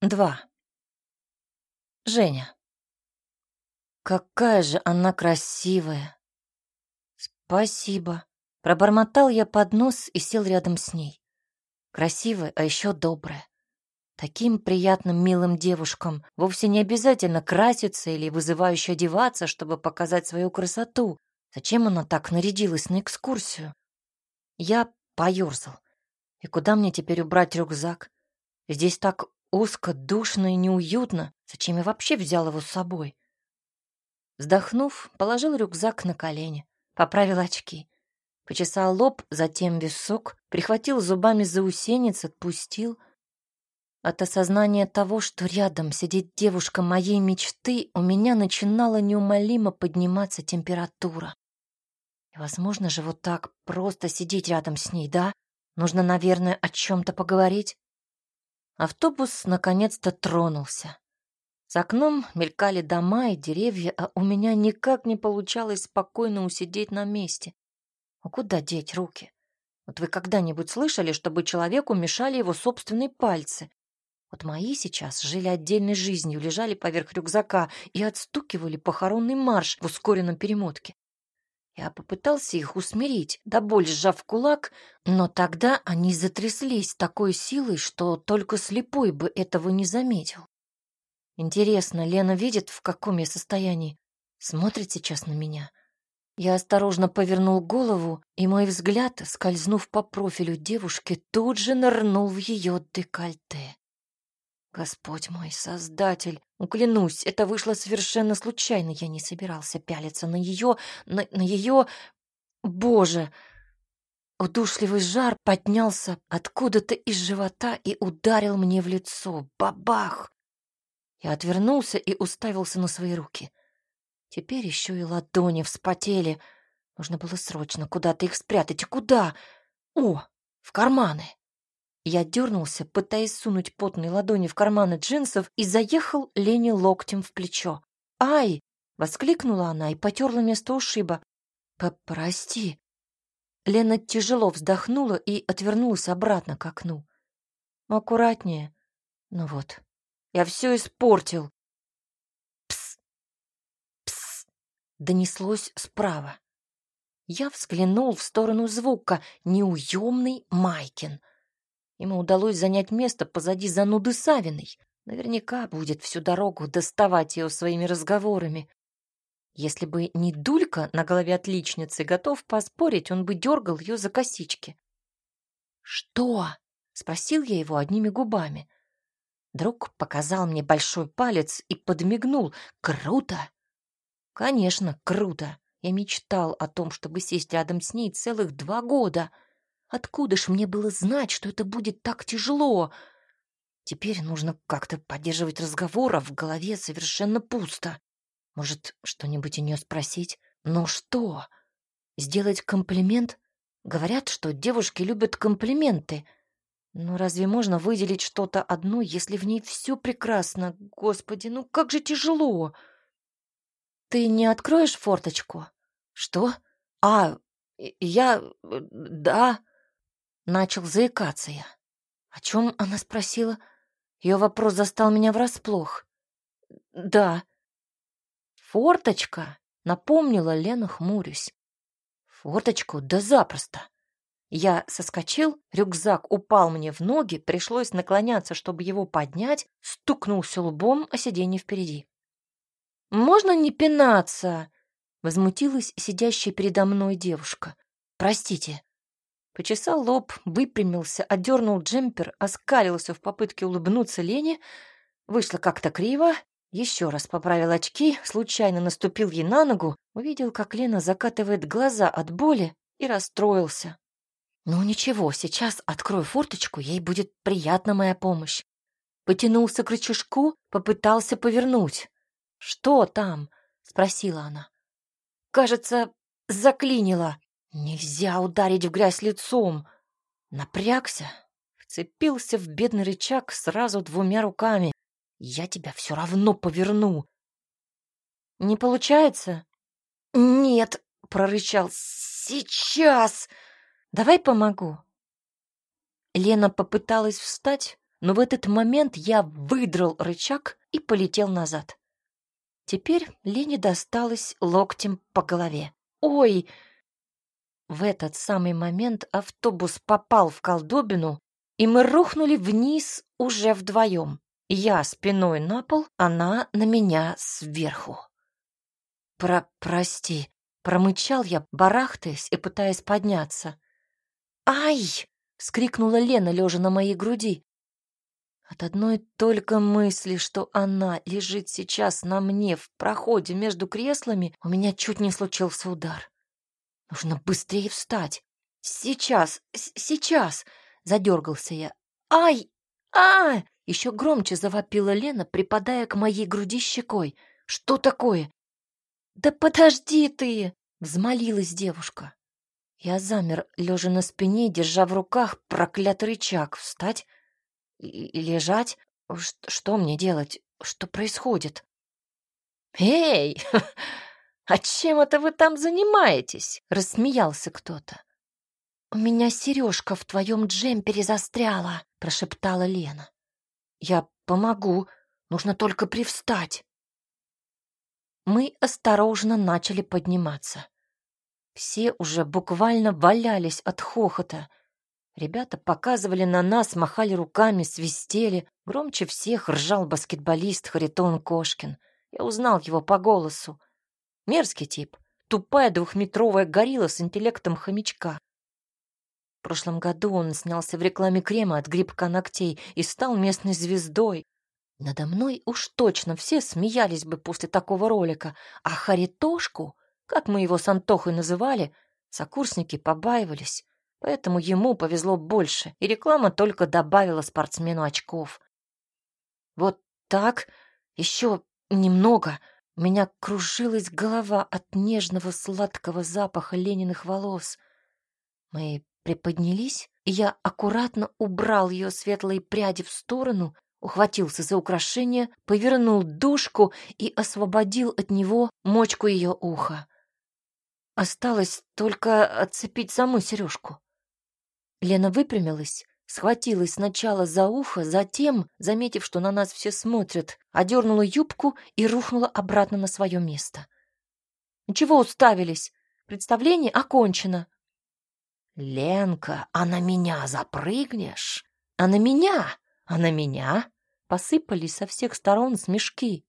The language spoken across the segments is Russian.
Два. Женя. Какая же она красивая. Спасибо. Пробормотал я под нос и сел рядом с ней. Красивая, а еще добрая. Таким приятным, милым девушкам вовсе не обязательно краситься или вызывающе одеваться, чтобы показать свою красоту. Зачем она так нарядилась на экскурсию? Я поёрзал. И куда мне теперь убрать рюкзак? Здесь так Узко, душно и неуютно. Зачем я вообще взял его с собой? Вздохнув, положил рюкзак на колени, поправил очки. Почесал лоб, затем висок, прихватил зубами заусенец, отпустил. От осознания того, что рядом сидит девушка моей мечты, у меня начинала неумолимо подниматься температура. Невозможно же вот так просто сидеть рядом с ней, да? Нужно, наверное, о чем-то поговорить. Автобус наконец-то тронулся. За окном мелькали дома и деревья, а у меня никак не получалось спокойно усидеть на месте. А куда деть руки? Вот вы когда-нибудь слышали, чтобы человеку мешали его собственные пальцы? Вот мои сейчас жили отдельной жизнью, лежали поверх рюкзака и отстукивали похоронный марш в ускоренном перемотке. Я попытался их усмирить, до боли сжав кулак, но тогда они затряслись такой силой, что только слепой бы этого не заметил. Интересно, Лена видит, в каком я состоянии? Смотрит сейчас на меня. Я осторожно повернул голову, и мой взгляд, скользнув по профилю девушки, тут же нырнул в ее декольте. Господь мой, Создатель, уклянусь, это вышло совершенно случайно. Я не собирался пялиться на ее, на, на ее... Боже! Удушливый жар поднялся откуда-то из живота и ударил мне в лицо. Бабах! Я отвернулся и уставился на свои руки. Теперь еще и ладони вспотели. Нужно было срочно куда-то их спрятать. Куда? О, в карманы. Я дернулся, пытаясь сунуть потные ладони в карманы джинсов, и заехал Лене локтем в плечо. «Ай!» — воскликнула она и потерла место ушиба. «Прости». Лена тяжело вздохнула и отвернулась обратно к окну. «Аккуратнее. Ну вот, я все испортил». «Пс! Пс!» — донеслось справа. Я взглянул в сторону звука. Неуемный Майкин — Ему удалось занять место позади зануды Савиной. Наверняка будет всю дорогу доставать ее своими разговорами. Если бы не дулька на голове отличницы, готов поспорить, он бы дергал ее за косички. «Что?» — спросил я его одними губами. Друг показал мне большой палец и подмигнул. «Круто!» «Конечно, круто!» Я мечтал о том, чтобы сесть рядом с ней целых два года — Откуда ж мне было знать, что это будет так тяжело? Теперь нужно как-то поддерживать разговор, а в голове совершенно пусто. Может, что-нибудь у нее спросить? Но что? Сделать комплимент? Говорят, что девушки любят комплименты. Но разве можно выделить что-то одно, если в ней все прекрасно? Господи, ну как же тяжело! Ты не откроешь форточку? Что? А, я... да... Начал заикаться я. О чем она спросила? Ее вопрос застал меня врасплох. Да. Форточка, напомнила Лена, хмурясь. Форточку? Да запросто. Я соскочил, рюкзак упал мне в ноги, пришлось наклоняться, чтобы его поднять, стукнулся лбом о сиденье впереди. «Можно не пинаться?» — возмутилась сидящая передо мной девушка. «Простите, Почесал лоб, выпрямился, одернул джемпер, оскалился в попытке улыбнуться Лене. Вышло как-то криво. Еще раз поправил очки, случайно наступил ей на ногу, увидел, как Лена закатывает глаза от боли и расстроился. Ну ничего, сейчас открою форточку, ей будет приятна моя помощь. Потянулся к рычажку, попытался повернуть. «Что там?» — спросила она. «Кажется, заклинило», Нельзя ударить в грязь лицом. Напрягся, вцепился в бедный рычаг сразу двумя руками. Я тебя все равно поверну. Не получается? Нет, прорычал. Сейчас. Давай помогу. Лена попыталась встать, но в этот момент я выдрал рычаг и полетел назад. Теперь Лене досталось локтем по голове. «Ой!» В этот самый момент автобус попал в колдобину, и мы рухнули вниз уже вдвоем. Я спиной на пол, она на меня сверху. «Про... прости», — промычал я, барахтаясь и пытаясь подняться. «Ай!» — скрикнула Лена, лежа на моей груди. От одной только мысли, что она лежит сейчас на мне в проходе между креслами, у меня чуть не случился удар. Нужно быстрее встать. Сейчас, сейчас, задергался я. Ай! А! Еще громче завопила Лена, припадая к моей груди щекой. Что такое? Да подожди ты! взмолилась девушка. Я замер, лежа на спине, держа в руках проклятый рычаг. Встать? И лежать? Что мне делать? Что происходит? «Эй, «А чем это вы там занимаетесь?» — рассмеялся кто-то. «У меня сережка в твоем джемпере застряла», — прошептала Лена. «Я помогу, нужно только привстать». Мы осторожно начали подниматься. Все уже буквально валялись от хохота. Ребята показывали на нас, махали руками, свистели. Громче всех ржал баскетболист Харитон Кошкин. Я узнал его по голосу. Мерзкий тип. Тупая двухметровая горилла с интеллектом хомячка. В прошлом году он снялся в рекламе крема от грибка ногтей и стал местной звездой. Надо мной уж точно все смеялись бы после такого ролика, а Харитошку, как мы его с Антохой называли, сокурсники побаивались, поэтому ему повезло больше, и реклама только добавила спортсмену очков. Вот так, еще немного — у меня кружилась голова от нежного сладкого запаха Лениных волос. Мы приподнялись, и я аккуратно убрал ее светлые пряди в сторону, ухватился за украшение, повернул дужку и освободил от него мочку ее уха. Осталось только отцепить саму сережку. Лена выпрямилась, схватилась сначала за ухо, затем, заметив, что на нас все смотрят, одернула юбку и рухнула обратно на свое место. «Чего уставились? Представление окончено». «Ленка, а на меня запрыгнешь? А на меня? А на меня?» Посыпались со всех сторон смешки.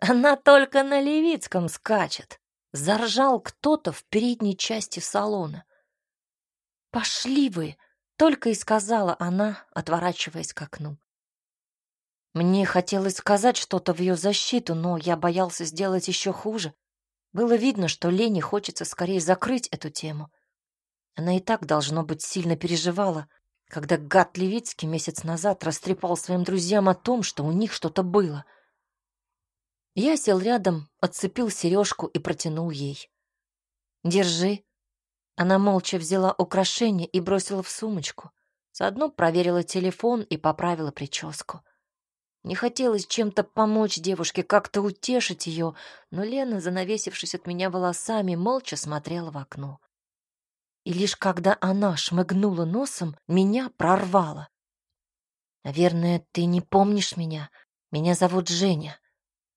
«Она только на Левицком скачет!» Заржал кто-то в передней части салона. «Пошли вы!» Только и сказала она, отворачиваясь к окну. Мне хотелось сказать что-то в ее защиту, но я боялся сделать еще хуже. Было видно, что Лене хочется скорее закрыть эту тему. Она и так, должно быть, сильно переживала, когда гад Левицкий месяц назад растрепал своим друзьям о том, что у них что-то было. Я сел рядом, отцепил сережку и протянул ей. «Держи», она молча взяла украшение и бросила в сумочку. Заодно проверила телефон и поправила прическу. Не хотелось чем-то помочь девушке, как-то утешить ее, но Лена, занавесившись от меня волосами, молча смотрела в окно. И лишь когда она шмыгнула носом, меня прорвало. «Наверное, ты не помнишь меня. Меня зовут Женя».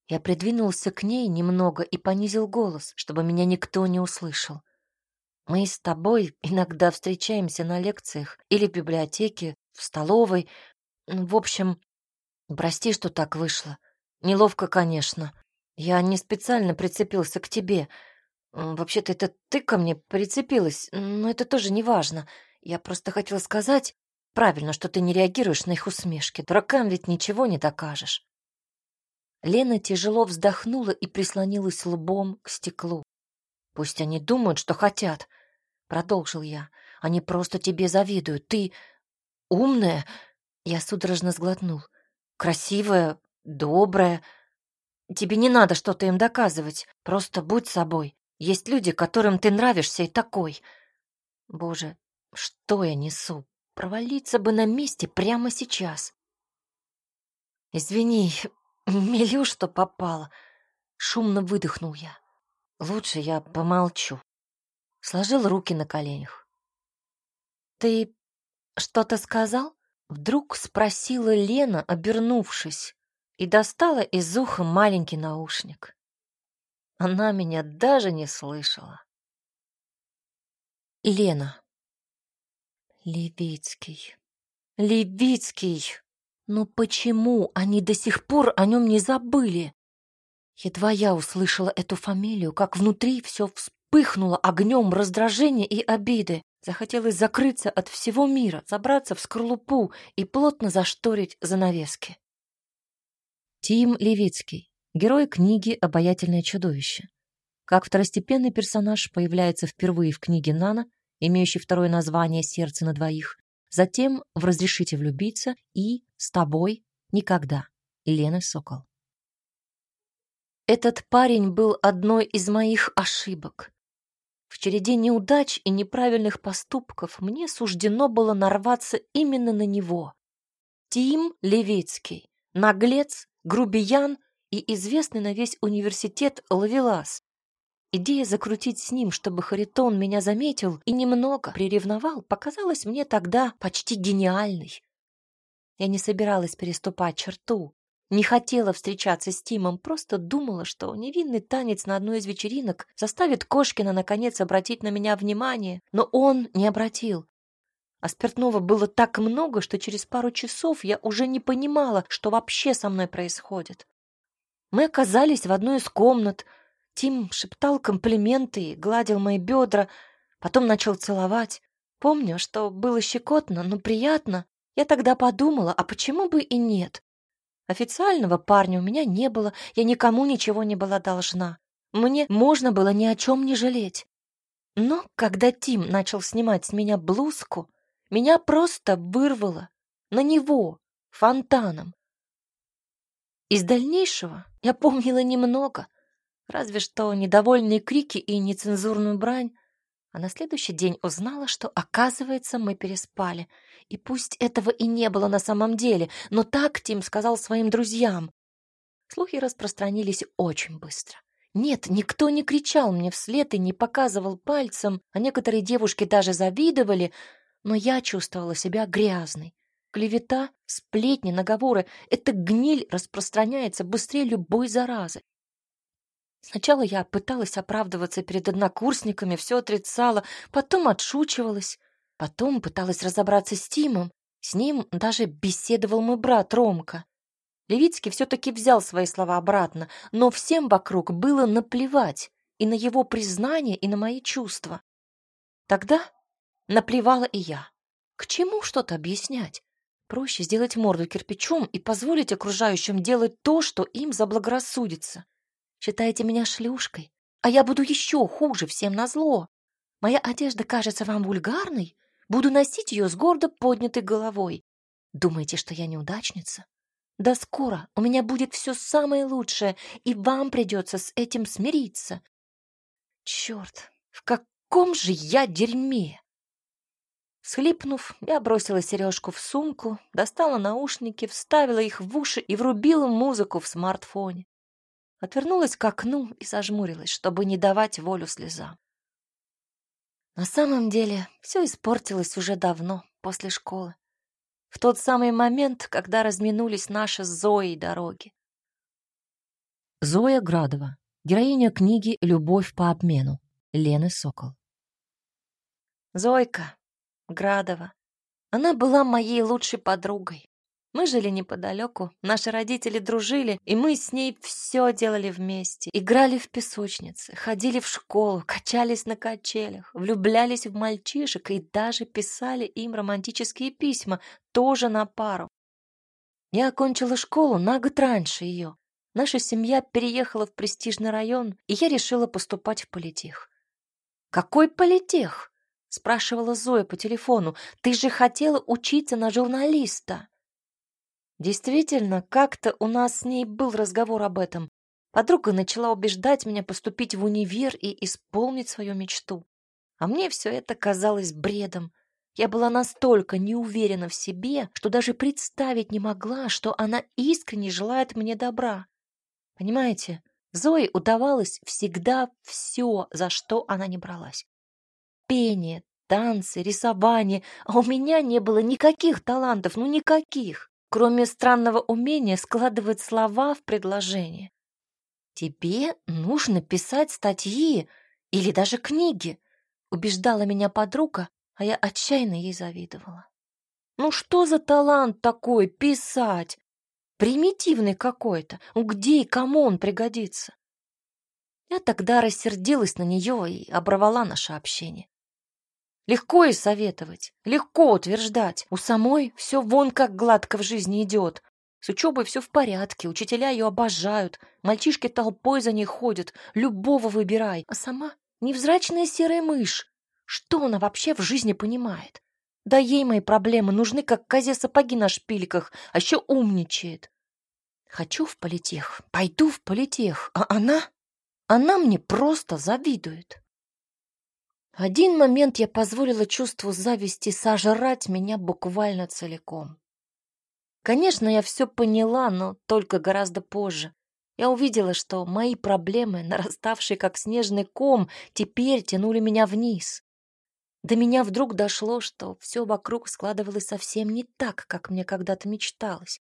Я придвинулся к ней немного и понизил голос, чтобы меня никто не услышал. Мы с тобой иногда встречаемся на лекциях или в библиотеке, в столовой. В общем, прости, что так вышло. Неловко, конечно. Я не специально прицепился к тебе. Вообще-то это ты ко мне прицепилась, но это тоже не важно. Я просто хотела сказать правильно, что ты не реагируешь на их усмешки. Дуракам ведь ничего не докажешь. Лена тяжело вздохнула и прислонилась лбом к стеклу. Пусть они думают, что хотят, продолжил я. Они просто тебе завидуют. Ты умная, я судорожно сглотнул. Красивая, добрая. Тебе не надо что-то им доказывать. Просто будь собой. Есть люди, которым ты нравишься и такой. Боже, что я несу? Провалиться бы на месте прямо сейчас. Извини, мелю, что попало. Шумно выдохнул я. Лучше я помолчу. Сложил руки на коленях. Ты что-то сказал? Вдруг спросила Лена, обернувшись, и достала из уха маленький наушник. Она меня даже не слышала. Лена. Левицкий. Левицкий. Но почему они до сих пор о нем не забыли? Едва я услышала эту фамилию, как внутри все вспыхнуло огнем раздражения и обиды. Захотелось закрыться от всего мира, забраться в скорлупу и плотно зашторить занавески. Тим Левицкий, герой книги «Обаятельное чудовище». Как второстепенный персонаж появляется впервые в книге Нана, имеющей второе название «Сердце на двоих», затем в «Разрешите влюбиться» и «С тобой никогда» Лены Сокол. Этот парень был одной из моих ошибок. В череде неудач и неправильных поступков мне суждено было нарваться именно на него. Тим Левицкий, наглец, грубиян и известный на весь университет Лавелас. Идея закрутить с ним, чтобы Харитон меня заметил и немного приревновал, показалась мне тогда почти гениальной. Я не собиралась переступать черту, не хотела встречаться с Тимом, просто думала, что невинный танец на одной из вечеринок заставит Кошкина наконец обратить на меня внимание, но он не обратил. А спиртного было так много, что через пару часов я уже не понимала, что вообще со мной происходит. Мы оказались в одной из комнат. Тим шептал комплименты и гладил мои бедра, потом начал целовать. Помню, что было щекотно, но приятно. Я тогда подумала, а почему бы и нет? Официального парня у меня не было, я никому ничего не была должна. Мне можно было ни о чем не жалеть. Но когда Тим начал снимать с меня блузку, меня просто вырвало на него фонтаном. Из дальнейшего я помнила немного, разве что недовольные крики и нецензурную брань, а на следующий день узнала, что, оказывается, мы переспали — и пусть этого и не было на самом деле, но так Тим сказал своим друзьям. Слухи распространились очень быстро. Нет, никто не кричал мне вслед и не показывал пальцем, а некоторые девушки даже завидовали, но я чувствовала себя грязной. Клевета, сплетни, наговоры — эта гниль распространяется быстрее любой заразы. Сначала я пыталась оправдываться перед однокурсниками, все отрицала, потом отшучивалась. Потом пыталась разобраться с Тимом. С ним даже беседовал мой брат Ромка. Левицкий все-таки взял свои слова обратно, но всем вокруг было наплевать и на его признание, и на мои чувства. Тогда наплевала и я. К чему что-то объяснять? Проще сделать морду кирпичом и позволить окружающим делать то, что им заблагорассудится. Считаете меня шлюшкой, а я буду еще хуже всем назло. Моя одежда кажется вам вульгарной? Буду носить ее с гордо поднятой головой. Думаете, что я неудачница? Да скоро у меня будет все самое лучшее, и вам придется с этим смириться. Черт, в каком же я дерьме! Схлипнув, я бросила сережку в сумку, достала наушники, вставила их в уши и врубила музыку в смартфоне. Отвернулась к окну и зажмурилась, чтобы не давать волю слезам. На самом деле все испортилось уже давно, после школы. В тот самый момент, когда разминулись наши с Зоей дороги. Зоя Градова, героиня книги «Любовь по обмену» Лены Сокол. Зойка Градова. Она была моей лучшей подругой. Мы жили неподалеку, наши родители дружили, и мы с ней все делали вместе. Играли в песочнице, ходили в школу, качались на качелях, влюблялись в мальчишек и даже писали им романтические письма, тоже на пару. Я окончила школу на год раньше ее. Наша семья переехала в престижный район, и я решила поступать в политех. «Какой политех?» — спрашивала Зоя по телефону. «Ты же хотела учиться на журналиста». Действительно, как-то у нас с ней был разговор об этом. Подруга начала убеждать меня поступить в универ и исполнить свою мечту. А мне все это казалось бредом. Я была настолько неуверена в себе, что даже представить не могла, что она искренне желает мне добра. Понимаете, Зое удавалось всегда все, за что она не бралась. Пение, танцы, рисование, а у меня не было никаких талантов, ну никаких, кроме странного умения складывать слова в предложение. «Тебе нужно писать статьи или даже книги», — убеждала меня подруга, а я отчаянно ей завидовала. «Ну что за талант такой писать? Примитивный какой-то. Где и кому он пригодится?» Я тогда рассердилась на нее и оборвала наше общение. Легко и советовать, легко утверждать. У самой все вон как гладко в жизни идет. С учебой все в порядке, учителя ее обожают, мальчишки толпой за ней ходят, любого выбирай. А сама невзрачная серая мышь. Что она вообще в жизни понимает? Да ей мои проблемы нужны, как козе сапоги на шпильках, а еще умничает. Хочу в политех, пойду в политех, а она... Она мне просто завидует. Один момент я позволила чувству зависти сожрать меня буквально целиком. Конечно, я все поняла, но только гораздо позже. Я увидела, что мои проблемы, нараставшие как снежный ком, теперь тянули меня вниз. До меня вдруг дошло, что все вокруг складывалось совсем не так, как мне когда-то мечталось.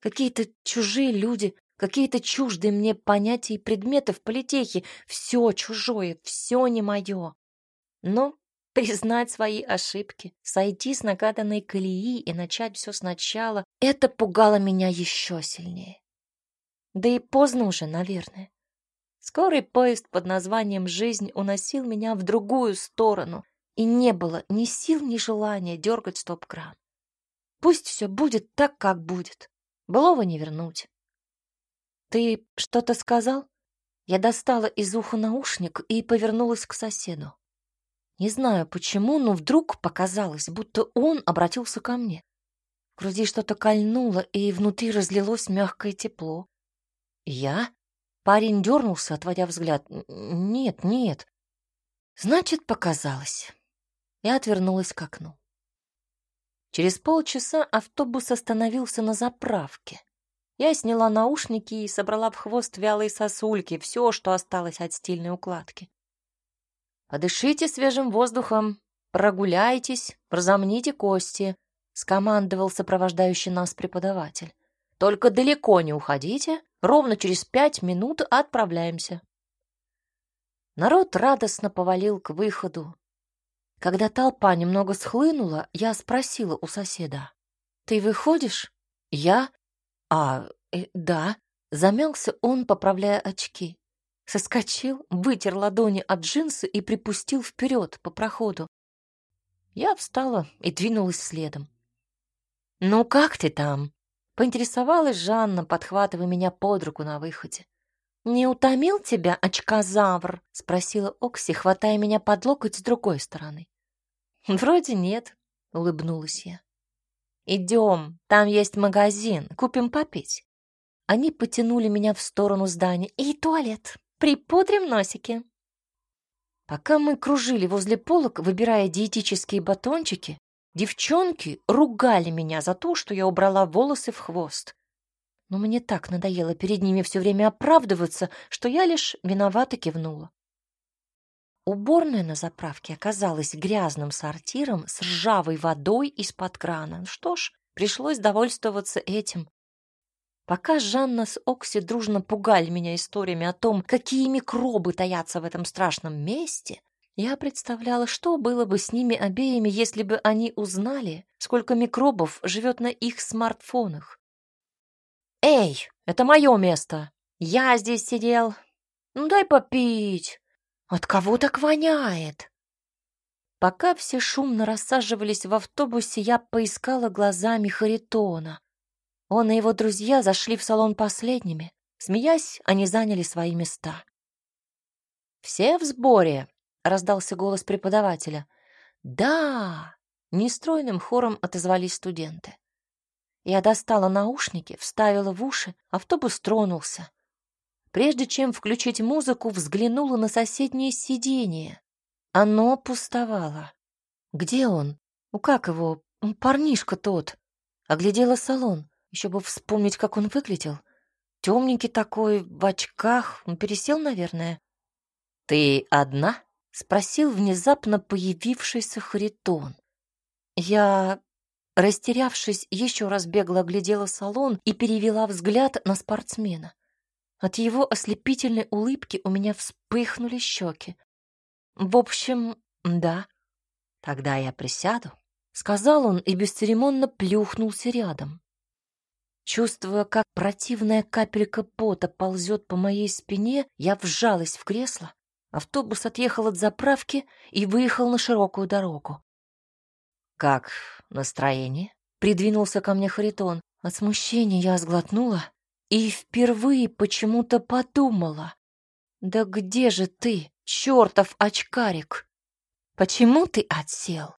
Какие-то чужие люди, какие-то чуждые мне понятия и предметы в политехе. Все чужое, все не мое. Но признать свои ошибки, сойти с накатанной колеи и начать все сначала, это пугало меня еще сильнее. Да и поздно уже, наверное. Скорый поезд под названием «Жизнь» уносил меня в другую сторону, и не было ни сил, ни желания дергать стоп-кран. Пусть все будет так, как будет. Былого не вернуть. «Ты что-то сказал?» Я достала из уха наушник и повернулась к соседу. Не знаю почему, но вдруг показалось, будто он обратился ко мне. В груди что-то кольнуло, и внутри разлилось мягкое тепло. «Я?» Парень дернулся, отводя взгляд. «Нет, нет». «Значит, показалось». Я отвернулась к окну. Через полчаса автобус остановился на заправке. Я сняла наушники и собрала в хвост вялые сосульки, все, что осталось от стильной укладки. «Подышите свежим воздухом, прогуляйтесь, разомните кости», — скомандовал сопровождающий нас преподаватель. «Только далеко не уходите, ровно через пять минут отправляемся». Народ радостно повалил к выходу. Когда толпа немного схлынула, я спросила у соседа. «Ты выходишь?» «Я?» «А, э, да». Замялся он, поправляя очки. Соскочил, вытер ладони от джинсы и припустил вперед по проходу. Я встала и двинулась следом. «Ну как ты там?» — поинтересовалась Жанна, подхватывая меня под руку на выходе. «Не утомил тебя очкозавр?» — спросила Окси, хватая меня под локоть с другой стороны. «Вроде нет», — улыбнулась я. «Идем, там есть магазин, купим попить». Они потянули меня в сторону здания. «И туалет. Припудрим носики». Пока мы кружили возле полок, выбирая диетические батончики, девчонки ругали меня за то, что я убрала волосы в хвост. Но мне так надоело перед ними все время оправдываться, что я лишь виновато кивнула. Уборная на заправке оказалась грязным сортиром с ржавой водой из-под крана. Что ж, пришлось довольствоваться этим. Пока Жанна с Окси дружно пугали меня историями о том, какие микробы таятся в этом страшном месте, я представляла, что было бы с ними обеими, если бы они узнали, сколько микробов живет на их смартфонах. «Эй, это мое место! Я здесь сидел! Ну дай попить!» От кого так воняет? Пока все шумно рассаживались в автобусе, я поискала глазами Харитона. Он и его друзья зашли в салон последними. Смеясь, они заняли свои места. «Все в сборе?» — раздался голос преподавателя. «Да!» — нестройным хором отозвались студенты. Я достала наушники, вставила в уши, автобус тронулся. Прежде чем включить музыку, взглянула на соседнее сиденье. Оно пустовало. Где он? Ну как его? Парнишка тот. Оглядела салон. Еще бы вспомнить, как он выглядел. Темненький такой, в очках. Он пересел, наверное. «Ты одна?» — спросил внезапно появившийся Харитон. Я, растерявшись, еще раз бегло оглядела салон и перевела взгляд на спортсмена. От его ослепительной улыбки у меня вспыхнули щеки. В общем, да. Тогда я присяду, сказал он и бесцеремонно плюхнулся рядом. Чувствуя, как противная капелька пота ползет по моей спине, я вжалась в кресло. Автобус отъехал от заправки и выехал на широкую дорогу. «Как настроение?» — придвинулся ко мне Харитон. От смущения я сглотнула и впервые почему-то подумала. «Да где же ты, чертов очкарик? Почему ты отсел?»